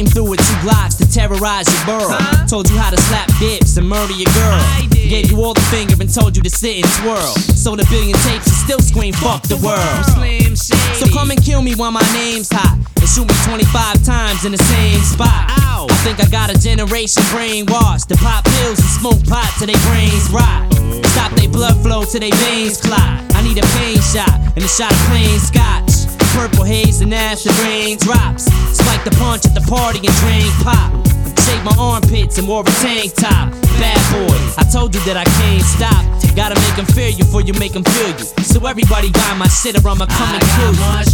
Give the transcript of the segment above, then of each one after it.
came through with two blocks to terrorize your borough. Huh? Told you how to slap dips and murder your girl. Gave you all the finger and told you to sit and twirl. Sold a billion tapes and still scream fuck the world. So come and kill me while my name's hot. And shoot me 25 times in the same spot. Ow. I think I got a generation brainwashed. To pop pills and smoke pot till they brains rot. Stop they blood flow till they veins clot. I need a pain shot and a shot of plain scotch. Purple haze and acid rain drops. Spike the punch at the party and drink pop. Shake my armpits and wore a tank top. Bad boy, I told you that I can't stop. Gotta make them fear you before you make them feel you. So everybody buy my shit or I'ma come and kill you.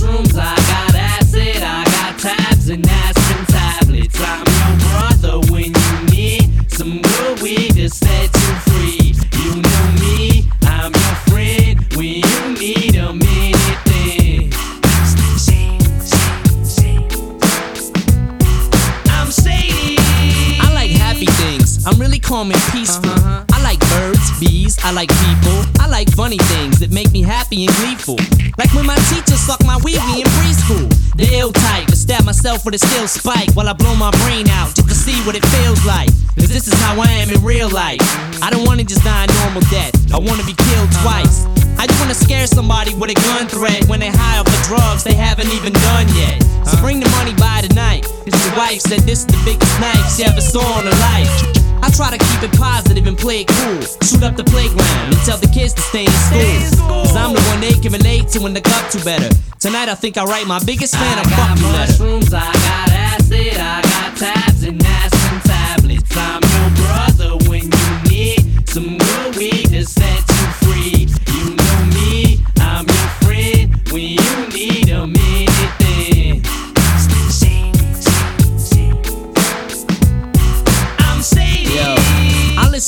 Calm and peaceful. Uh-huh. I like birds, bees, I like people. I like funny things that make me happy and gleeful. Like when my teacher sucked my wee wee in preschool. The ill type to stab myself with a steel spike while I blow my brain out just to see what it feels like. Cause this is how I am in real life. I don't wanna just die a normal death. I wanna be killed twice. I just wanna scare somebody with a gun threat when they high off the drugs they haven't even done yet. So bring the money by tonight. Cause your wife said this is the biggest knife she ever saw in her life. I try to keep it positive and play it cool. Shoot up the playground and tell the kids to stay in school. Cause. I'm the one they can relate to and look up to better. Tonight I think I'll write my biggest fan I a got fuck you letter. mushrooms, I got acid, I got tabs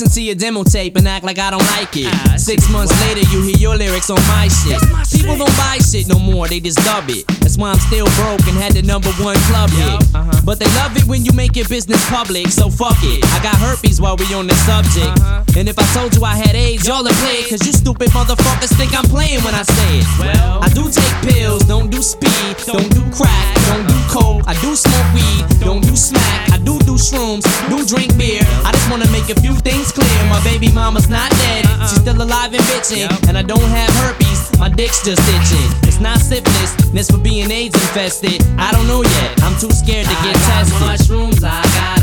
listen to your demo tape and act like I don't like it. Ah, Six months later, you hear your lyrics on my shit. My People shit. don't buy shit no more, they just dub it. That's why I'm still broke and had the number one club hit. uh-huh. But they love it when you make your business public, so fuck it. I got herpes while we on the subject. Uh-huh. And if I told you I had AIDS, y'all would play it, cause you stupid motherfuckers think I'm playing when I say it. Well- I do take pills, don't do speed, don't do crack, don't do coke, I do smoke weed, don't do smack, I do do shrooms, do drink beer. I just wanna make a few things clear. My baby mama's not dead, she's still alive and bitching, and I don't have herpes. My dick's just itching. It's not syphilis, this for being AIDS infested. I don't know yet. I'm too scared to get I tested. mushrooms, I got